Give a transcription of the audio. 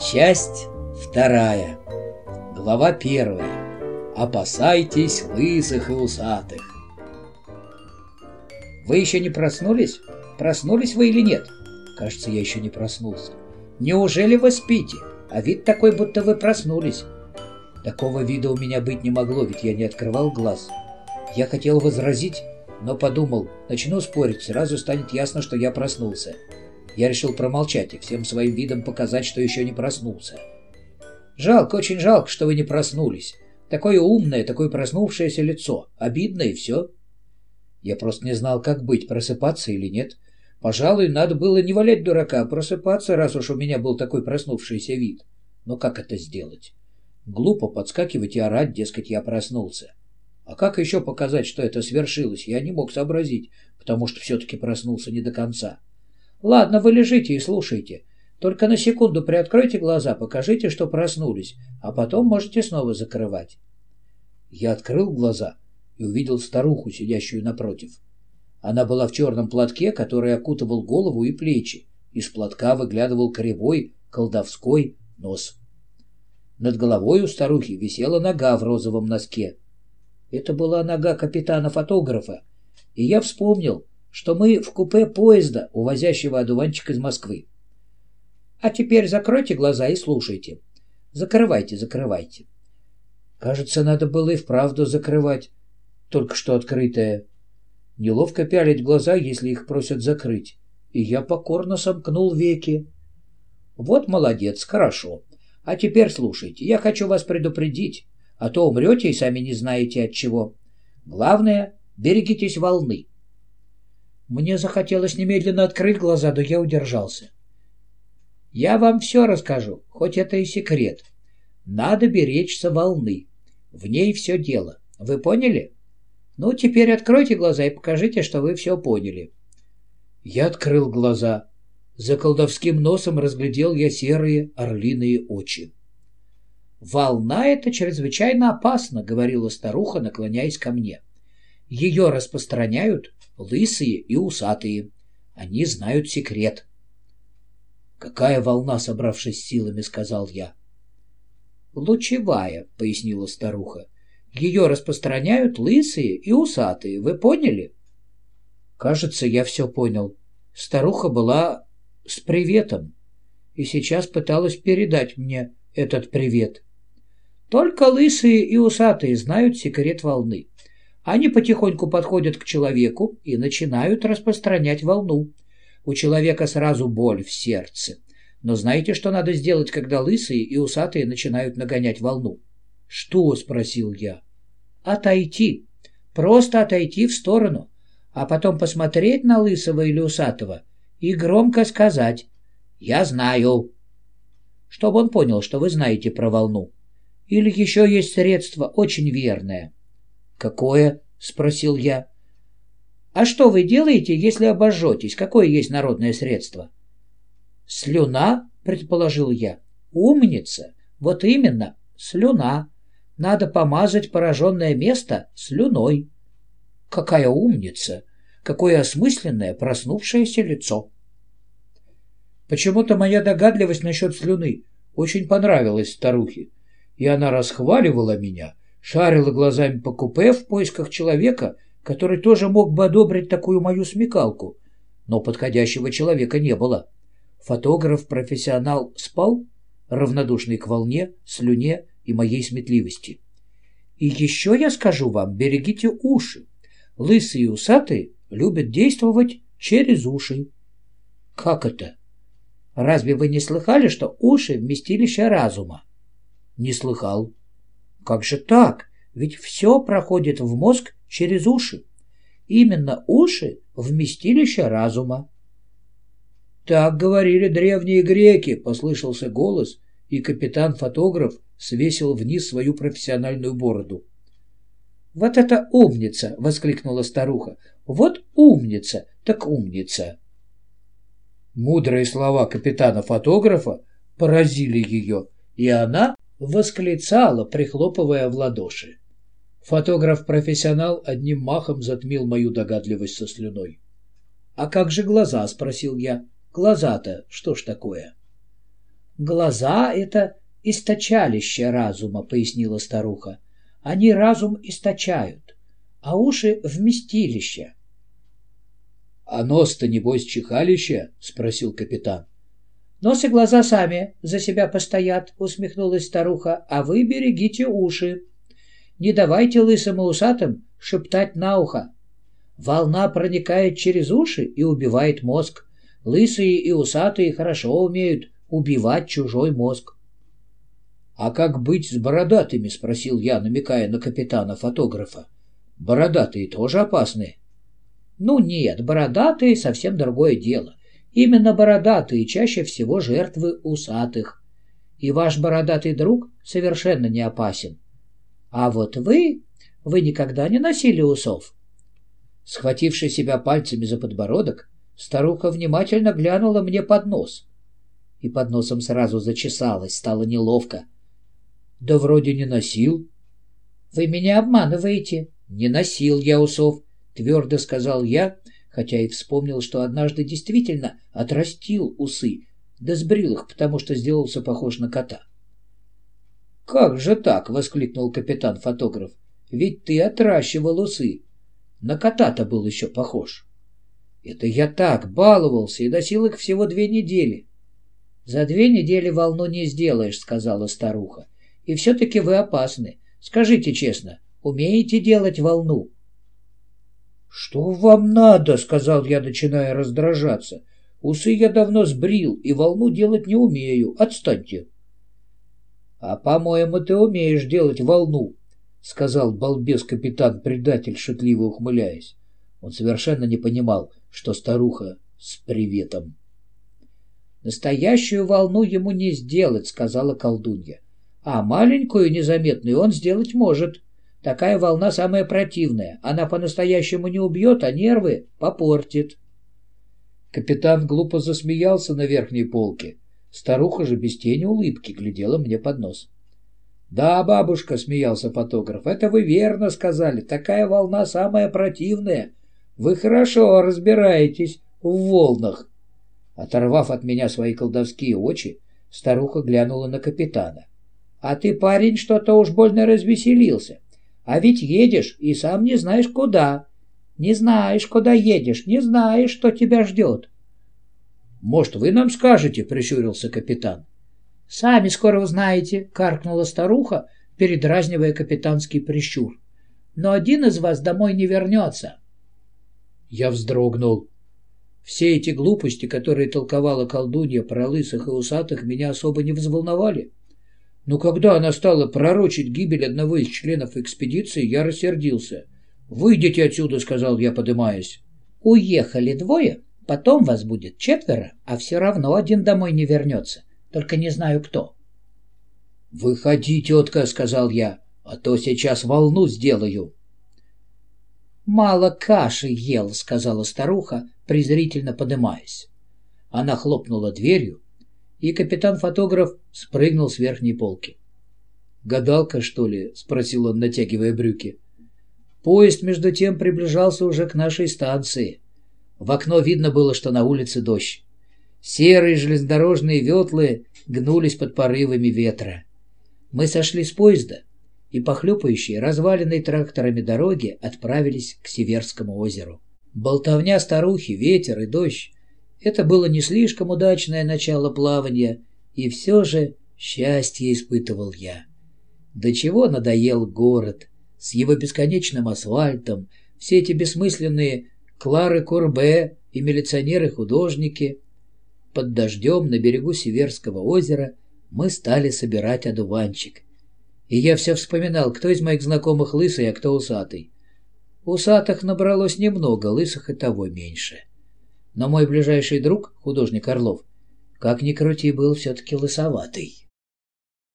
Часть вторая. Глава первая. Опасайтесь лысых и усатых. Вы еще не проснулись? Проснулись вы или нет? Кажется, я еще не проснулся. Неужели вы спите? А вид такой, будто вы проснулись. Такого вида у меня быть не могло, ведь я не открывал глаз. Я хотел возразить, но подумал, начну спорить, сразу станет ясно, что я проснулся. Я решил промолчать и всем своим видом показать, что еще не проснулся. Жалко, очень жалко, что вы не проснулись. Такое умное, такое проснувшееся лицо. Обидно и все. Я просто не знал, как быть, просыпаться или нет. Пожалуй, надо было не валять дурака, а просыпаться, раз уж у меня был такой проснувшийся вид. Но как это сделать? Глупо подскакивать и орать, дескать, я проснулся. А как еще показать, что это свершилось, я не мог сообразить, потому что все-таки проснулся не до конца. Ладно, вы лежите и слушайте. Только на секунду приоткройте глаза, покажите, что проснулись, а потом можете снова закрывать. Я открыл глаза и увидел старуху, сидящую напротив. Она была в черном платке, который окутывал голову и плечи. Из платка выглядывал кривой, колдовской нос. Над головой у старухи висела нога в розовом носке. Это была нога капитана-фотографа, и я вспомнил, что мы в купе поезда, увозящего одуванчик из Москвы. А теперь закройте глаза и слушайте. Закрывайте, закрывайте. Кажется, надо было и вправду закрывать, только что открытое. Неловко пялить глаза, если их просят закрыть. И я покорно сомкнул веки. Вот молодец, хорошо. А теперь слушайте, я хочу вас предупредить, а то умрете и сами не знаете от чего. Главное, берегитесь волны. Мне захотелось немедленно открыть глаза, но я удержался. Я вам все расскажу, хоть это и секрет. Надо беречься волны. В ней все дело. Вы поняли? Ну, теперь откройте глаза и покажите, что вы все поняли. Я открыл глаза. За колдовским носом разглядел я серые орлиные очи. «Волна — это чрезвычайно опасно», — говорила старуха, наклоняясь ко мне. «Ее распространяют лысые и усатые. Они знают секрет. «Какая волна, собравшись силами?» — сказал я. «Лучевая», — пояснила старуха. «Ее распространяют лысые и усатые. Вы поняли?» Кажется, я все понял. Старуха была с приветом и сейчас пыталась передать мне этот привет. Только лысые и усатые знают секрет волны. Они потихоньку подходят к человеку и начинают распространять волну. У человека сразу боль в сердце. Но знаете, что надо сделать, когда лысые и усатые начинают нагонять волну? «Что?» — спросил я. «Отойти. Просто отойти в сторону, а потом посмотреть на лысого или усатого и громко сказать «Я знаю», чтобы он понял, что вы знаете про волну. Или еще есть средство очень верное — «Какое?» — спросил я. «А что вы делаете, если обожжетесь? Какое есть народное средство?» «Слюна?» — предположил я. «Умница! Вот именно, слюна. Надо помазать пораженное место слюной». «Какая умница! Какое осмысленное проснувшееся лицо!» Почему-то моя догадливость насчет слюны очень понравилась старухе, и она расхваливала меня — шарила глазами по купе в поисках человека, который тоже мог бы одобрить такую мою смекалку. Но подходящего человека не было. Фотограф-профессионал спал, равнодушный к волне, слюне и моей сметливости. И еще я скажу вам, берегите уши. Лысые и усатые любят действовать через уши. Как это? Разве вы не слыхали, что уши — вместилище разума? Не слыхал. Как же так? Ведь все проходит в мозг через уши. Именно уши — вместилище разума. «Так говорили древние греки», — послышался голос, и капитан-фотограф свесил вниз свою профессиональную бороду. «Вот это умница!» — воскликнула старуха. «Вот умница, так умница!» Мудрые слова капитана-фотографа поразили ее, и она восклицала, прихлопывая в ладоши. Фотограф-профессионал одним махом затмил мою догадливость со слюной. «А как же глаза?» — спросил я. «Глаза-то что ж такое?» Глаза — это источалище разума, пояснила старуха. Они разум источают, а уши — вместилище. — А нос-то, небось, чихалище? — спросил капитан. — Нос и глаза сами за себя постоят, — усмехнулась старуха, — а вы берегите уши. Не давайте лысым и усатым шептать на ухо. Волна проникает через уши и убивает мозг. Лысые и усатые хорошо умеют убивать чужой мозг. «А как быть с бородатыми?» — спросил я, намекая на капитана-фотографа. «Бородатые тоже опасны?» «Ну нет, бородатые — совсем другое дело. Именно бородатые чаще всего жертвы усатых. И ваш бородатый друг совершенно не опасен. А вот вы... Вы никогда не носили усов?» Схвативши себя пальцами за подбородок, старуха внимательно глянула мне под нос. И под носом сразу зачесалась, стало неловко. Да вроде не носил. Вы меня обманываете. Не носил я усов, твердо сказал я, хотя и вспомнил, что однажды действительно отрастил усы, да сбрил их, потому что сделался похож на кота. «Как же так?» — воскликнул капитан-фотограф. «Ведь ты отращивал усы. На кота-то был еще похож». «Это я так баловался и носил их всего две недели». «За две недели волну не сделаешь», — сказала старуха. И все-таки вы опасны. Скажите честно, умеете делать волну?» «Что вам надо?» — сказал я, начиная раздражаться. «Усы я давно сбрил и волну делать не умею. Отстаньте». «А, по-моему, ты умеешь делать волну», — сказал балбес-капитан-предатель, шутливо ухмыляясь. Он совершенно не понимал, что старуха с приветом. «Настоящую волну ему не сделать», — сказала колдунья. А маленькую незаметную он сделать может. Такая волна самая противная. Она по-настоящему не убьет, а нервы попортит. Капитан глупо засмеялся на верхней полке. Старуха же без тени улыбки глядела мне под нос. «Да, бабушка», — смеялся фотограф, — «это вы верно сказали. Такая волна самая противная. Вы хорошо разбираетесь в волнах». Оторвав от меня свои колдовские очи, старуха глянула на капитана. А ты, парень, что-то уж больно развеселился. А ведь едешь и сам не знаешь куда. Не знаешь, куда едешь, не знаешь, что тебя ждет. — Может, вы нам скажете? — прищурился капитан. — Сами скоро узнаете, — каркнула старуха, передразнивая капитанский прищур. — Но один из вас домой не вернется. Я вздрогнул. Все эти глупости, которые толковала колдунья про лысых и усатых, меня особо не взволновали. Но когда она стала пророчить гибель одного из членов экспедиции, я рассердился. «Выйдите отсюда», — сказал я, подымаясь. «Уехали двое, потом вас будет четверо, а все равно один домой не вернется. Только не знаю кто». «Выходи, тетка», — сказал я, — «а то сейчас волну сделаю». «Мало каши ел», — сказала старуха, презрительно подымаясь. Она хлопнула дверью, и капитан-фотограф спрыгнул с верхней полки. «Гадалка, что ли?» — спросил он, натягивая брюки. Поезд, между тем, приближался уже к нашей станции. В окно видно было, что на улице дождь. Серые железнодорожные ветлы гнулись под порывами ветра. Мы сошли с поезда и, похлюпающие, разваленной тракторами дороги, отправились к Северскому озеру. Болтовня старухи, ветер и дождь это было не слишком удачное начало плавания, и все же счастье испытывал я. До чего надоел город с его бесконечным асфальтом, все эти бессмысленные Клары Курбе и милиционеры-художники. Под дождем на берегу Северского озера мы стали собирать одуванчик. И я все вспоминал, кто из моих знакомых лысый, а кто усатый. Усатых набралось немного, лысых и того меньше. Но мой ближайший друг, художник Орлов, как ни крути, был все-таки лысоватый.